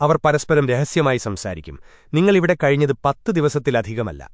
അവർ പരസ്പരം രഹസ്യമായി സംസാരിക്കും. നിങ്ങളിവിടെ കഴിഞ്ഞത് പത്ത് ദിവസത്തിലധികമല്ല.